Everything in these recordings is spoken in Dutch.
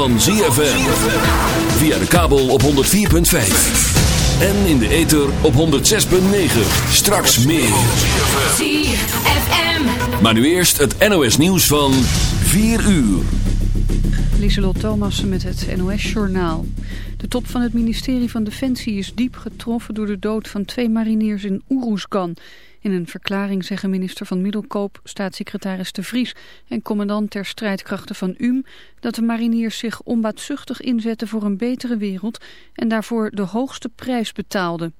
van ZFM. Via de kabel op 104.5. En in de ether op 106.9. Straks meer. ZFM. Maar nu eerst het NOS nieuws van 4 uur. Lieselot Thomassen met het NOS-journaal. De top van het ministerie van Defensie is diep getroffen door de dood van twee mariniers in Oeroesgan. In een verklaring zeggen minister van Middelkoop, staatssecretaris De Vries en commandant ter strijdkrachten van UM dat de mariniers zich onbaatzuchtig inzetten voor een betere wereld en daarvoor de hoogste prijs betaalden.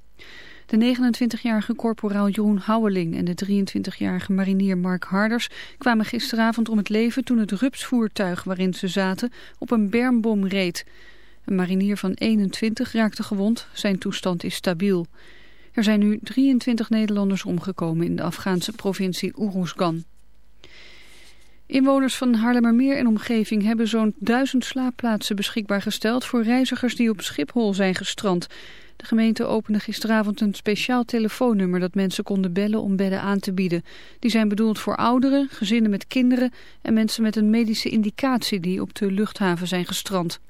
De 29-jarige korporaal Jeroen Houweling en de 23-jarige marinier Mark Harders kwamen gisteravond om het leven toen het rupsvoertuig waarin ze zaten op een bermbom reed. Een marinier van 21 raakte gewond, zijn toestand is stabiel. Er zijn nu 23 Nederlanders omgekomen in de Afghaanse provincie Oeroesgan. Inwoners van Haarlemmermeer en omgeving hebben zo'n duizend slaapplaatsen beschikbaar gesteld voor reizigers die op Schiphol zijn gestrand. De gemeente opende gisteravond een speciaal telefoonnummer dat mensen konden bellen om bedden aan te bieden. Die zijn bedoeld voor ouderen, gezinnen met kinderen en mensen met een medische indicatie die op de luchthaven zijn gestrand.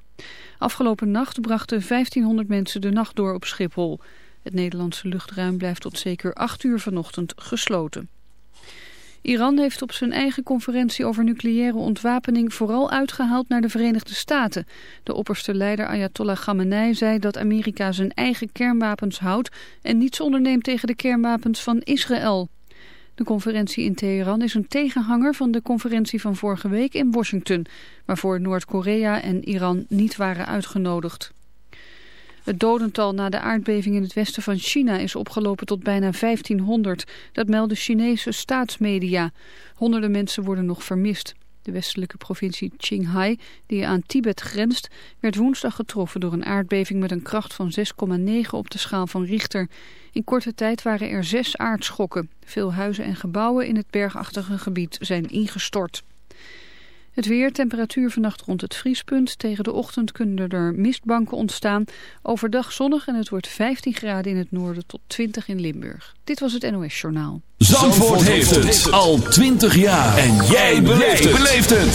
Afgelopen nacht brachten 1500 mensen de nacht door op Schiphol. Het Nederlandse luchtruim blijft tot zeker 8 uur vanochtend gesloten. Iran heeft op zijn eigen conferentie over nucleaire ontwapening vooral uitgehaald naar de Verenigde Staten. De opperste leider Ayatollah Khamenei zei dat Amerika zijn eigen kernwapens houdt en niets onderneemt tegen de kernwapens van Israël. De conferentie in Teheran is een tegenhanger van de conferentie van vorige week in Washington, waarvoor Noord-Korea en Iran niet waren uitgenodigd. Het dodental na de aardbeving in het westen van China is opgelopen tot bijna 1500. Dat melden Chinese staatsmedia. Honderden mensen worden nog vermist. De westelijke provincie Qinghai, die aan Tibet grenst, werd woensdag getroffen door een aardbeving met een kracht van 6,9 op de schaal van Richter. In korte tijd waren er zes aardschokken. Veel huizen en gebouwen in het bergachtige gebied zijn ingestort. Het weer, temperatuur vannacht rond het vriespunt. Tegen de ochtend kunnen er mistbanken ontstaan. Overdag zonnig en het wordt 15 graden in het noorden tot 20 in Limburg. Dit was het NOS Journaal. Zandvoort, heeft het al 20 jaar. En jij beleeft het.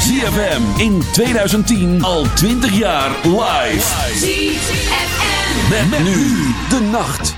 ZFM in 2010 al 20 jaar live. ZFM. Met, nu de nacht.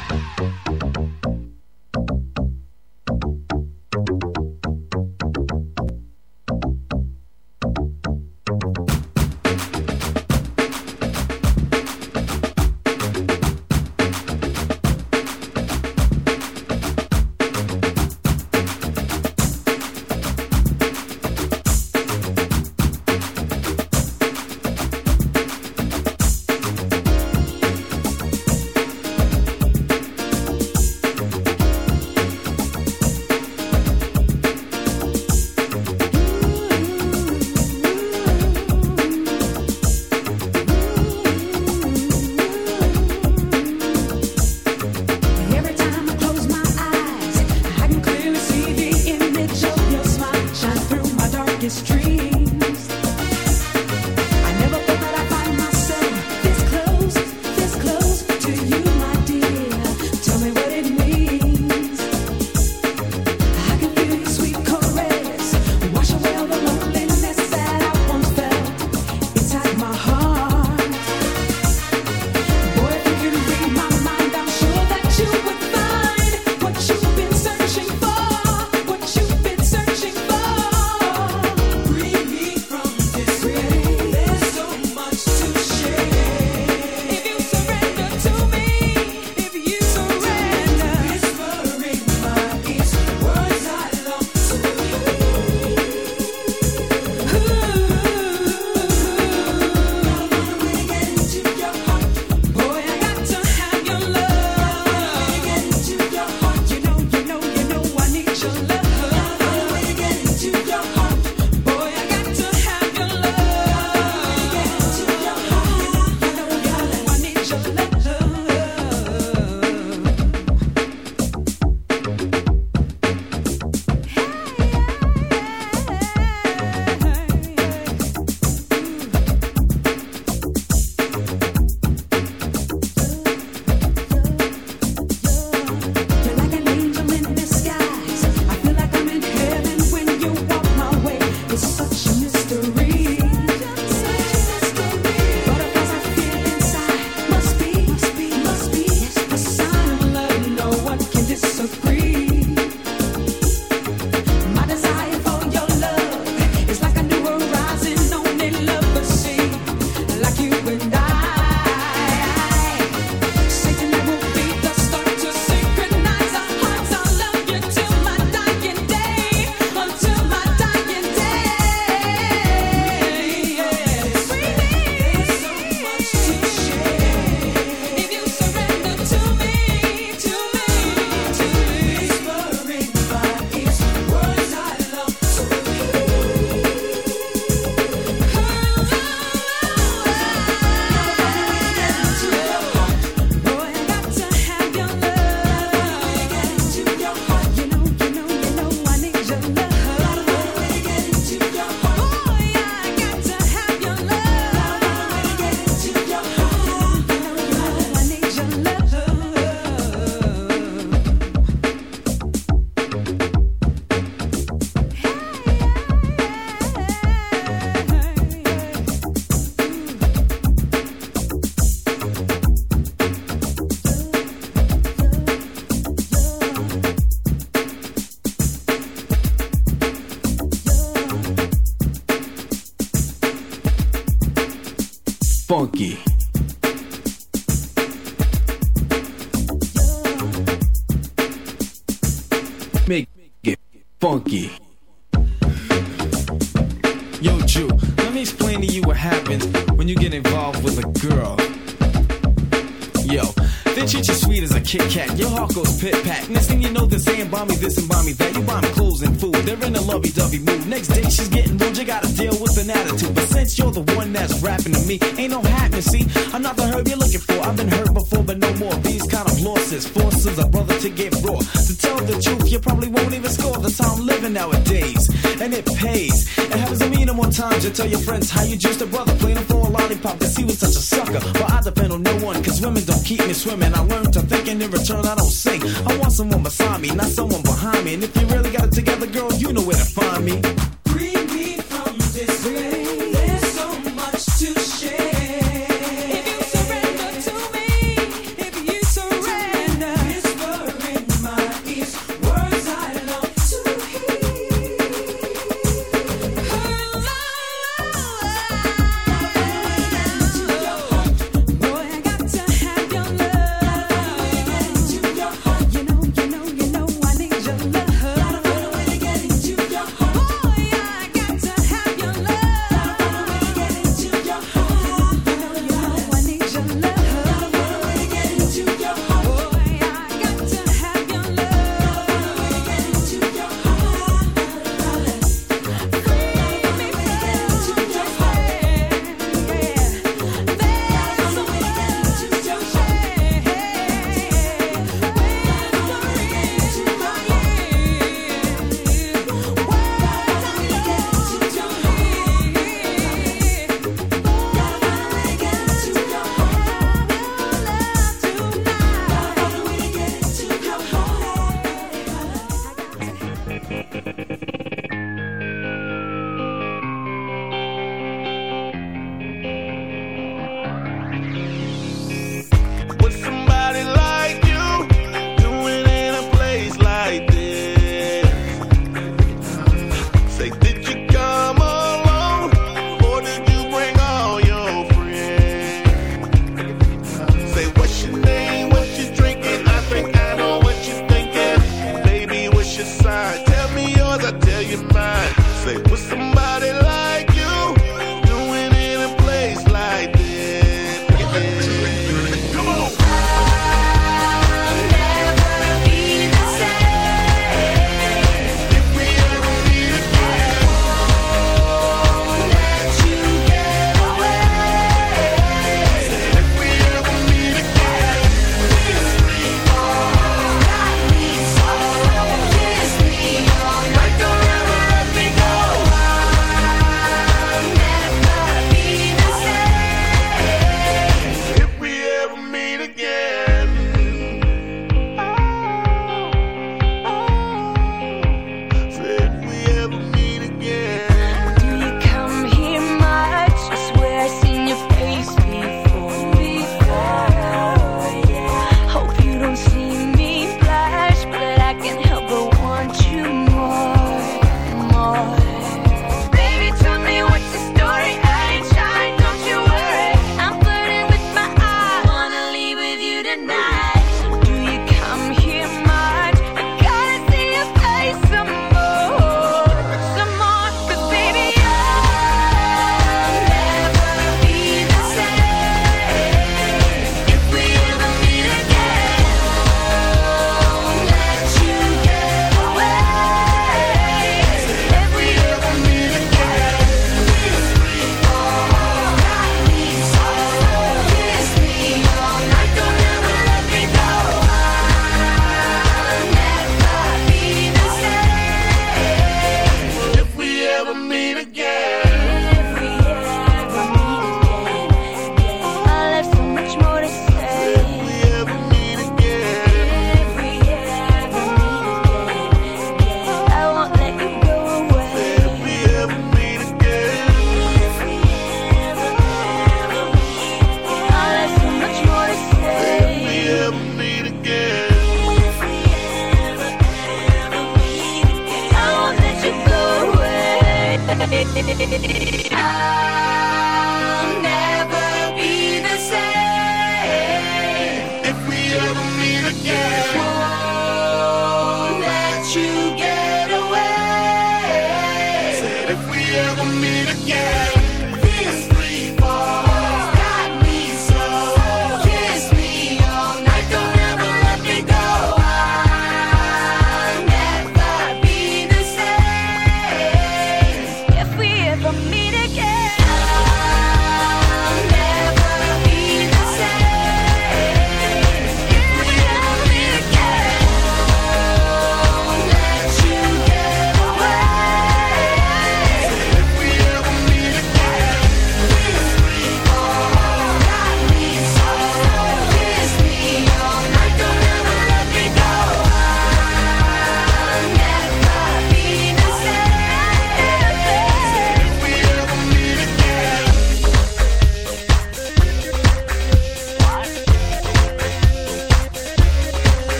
Ah.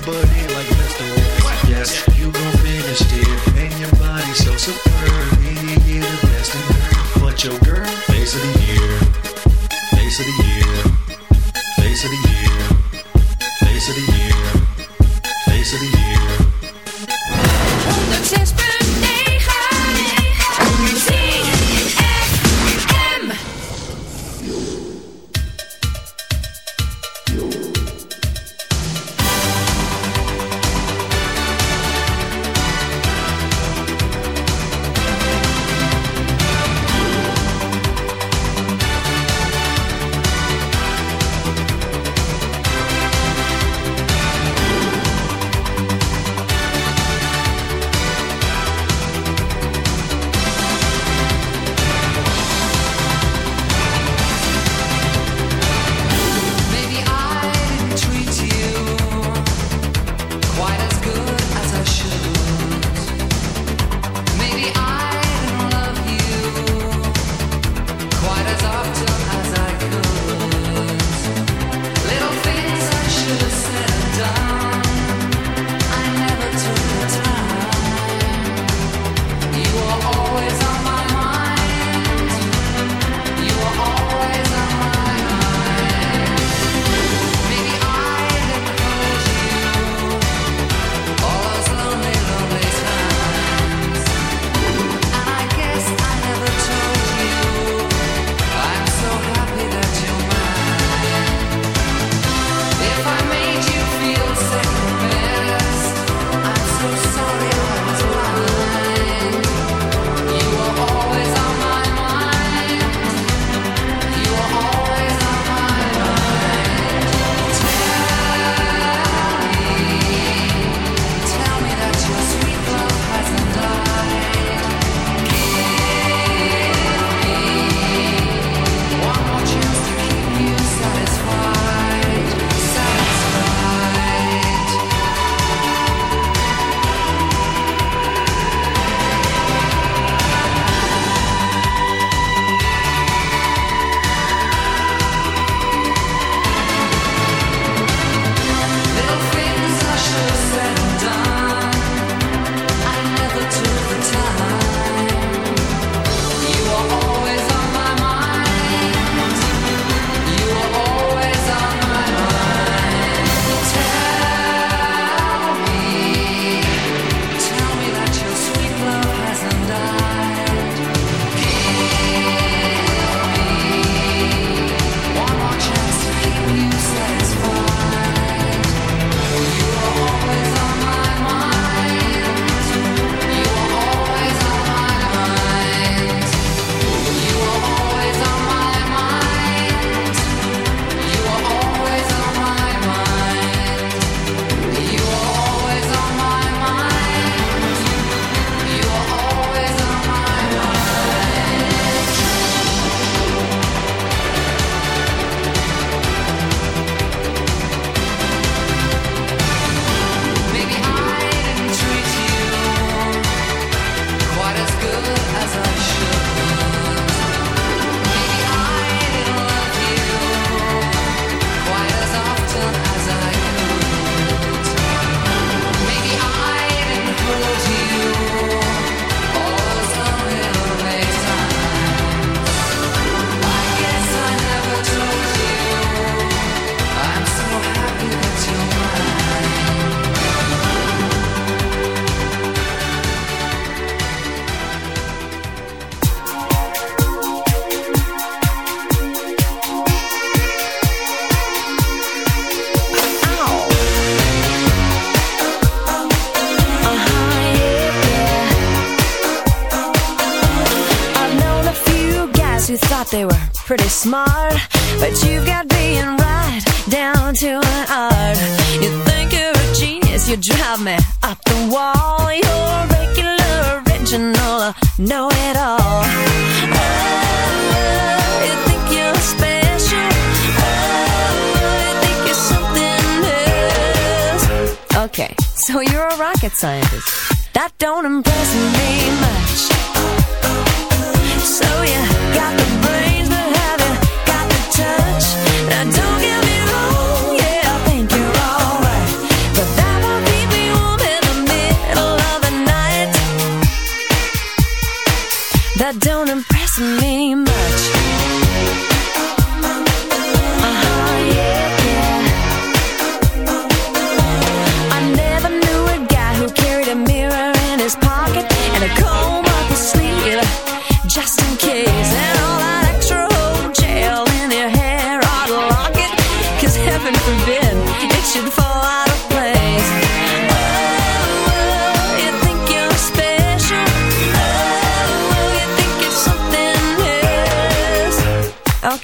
my body like Mr. West. Yes, you gon' finish it. And your body so superb. You're the best in her. But your girl, face of the year.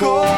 Hem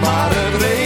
Maar het regent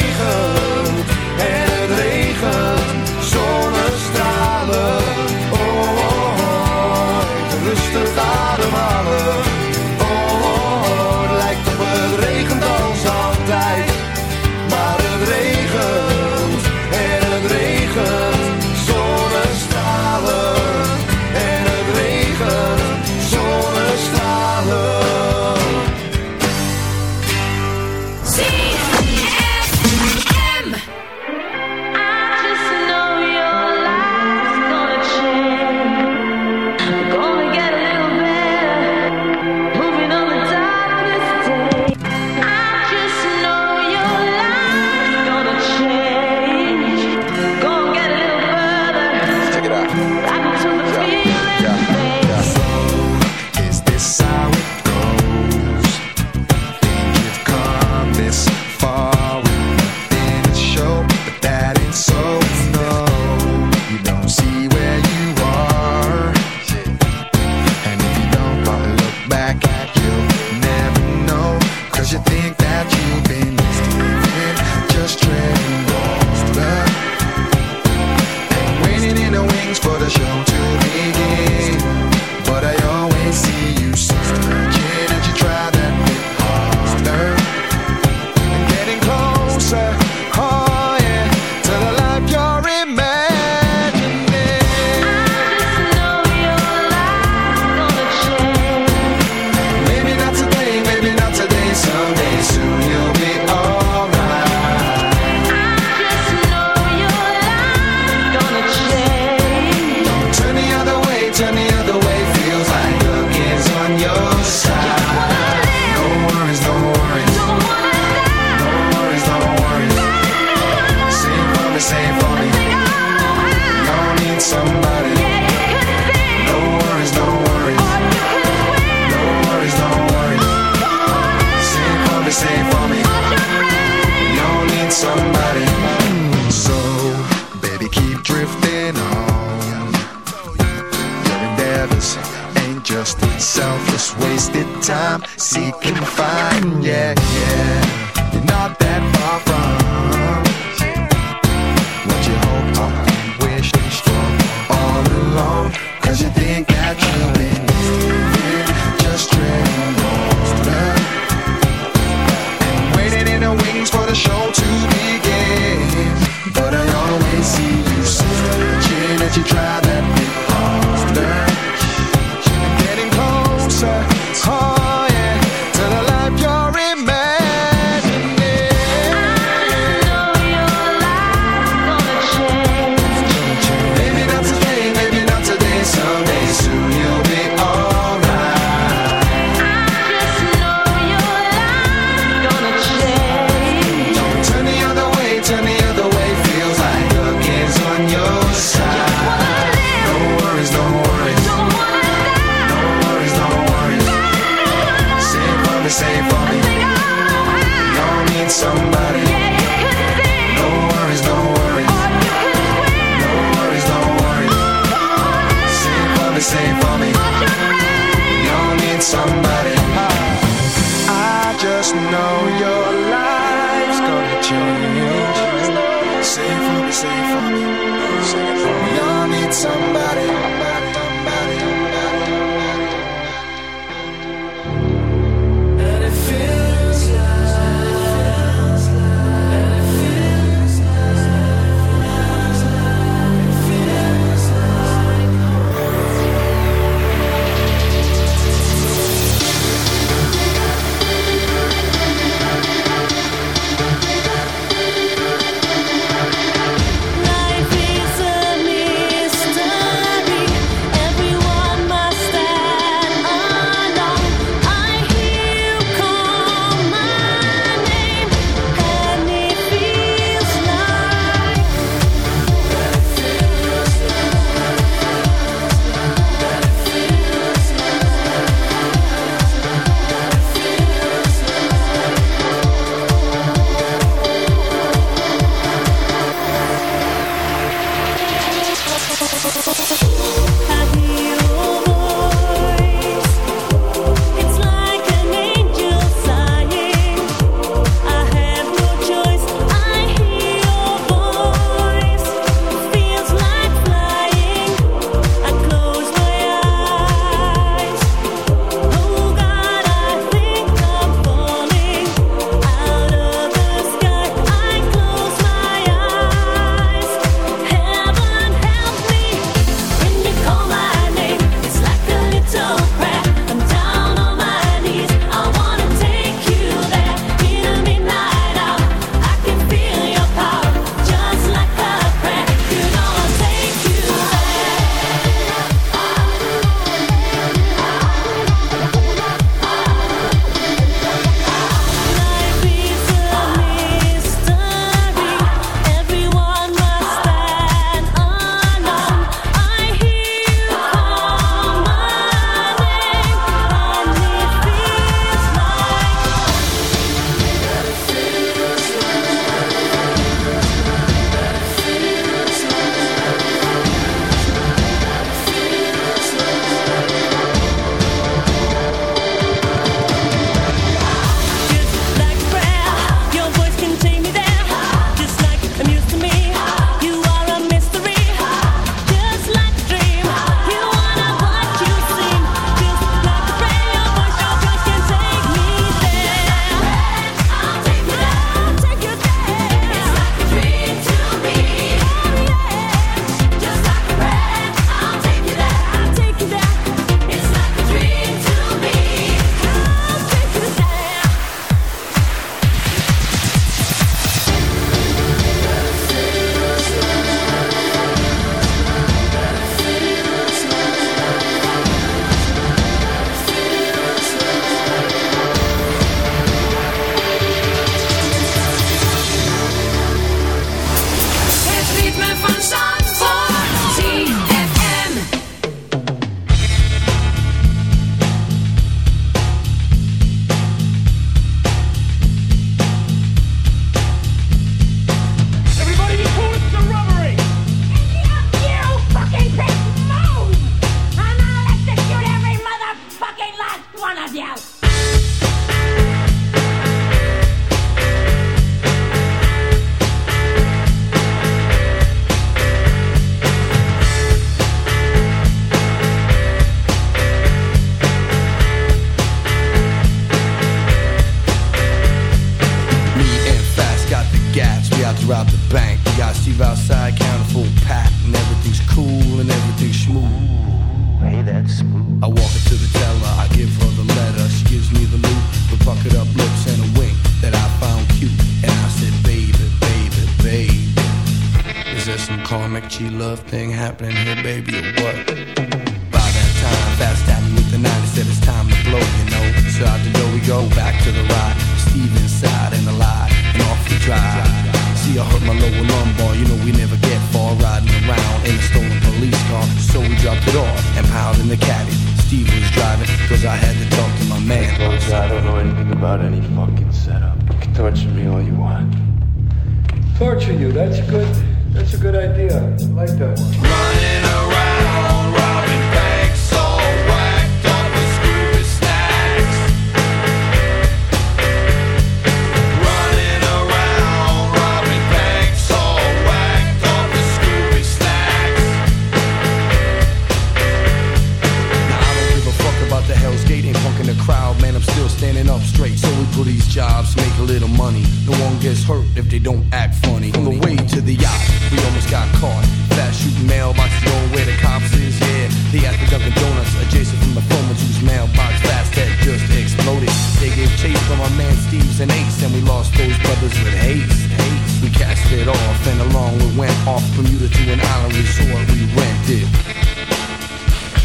aprender.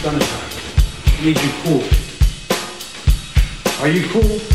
summertime. It needs you cool. Are you cool?